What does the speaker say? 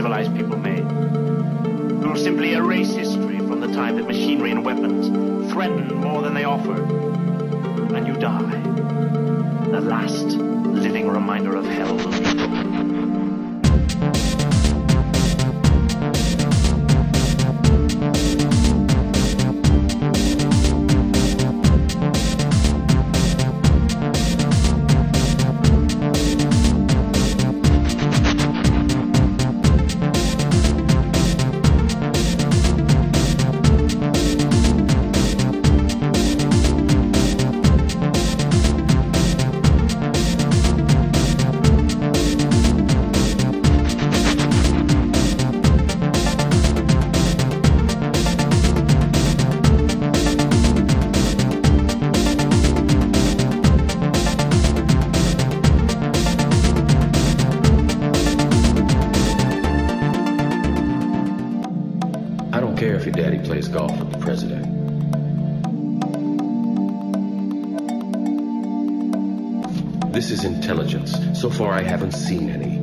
civilized people made. who will simply erase history from the time that machinery and weapons threaten more than they offer. And you die. The last living reminder of hell This is intelligence. So far, I haven't seen any.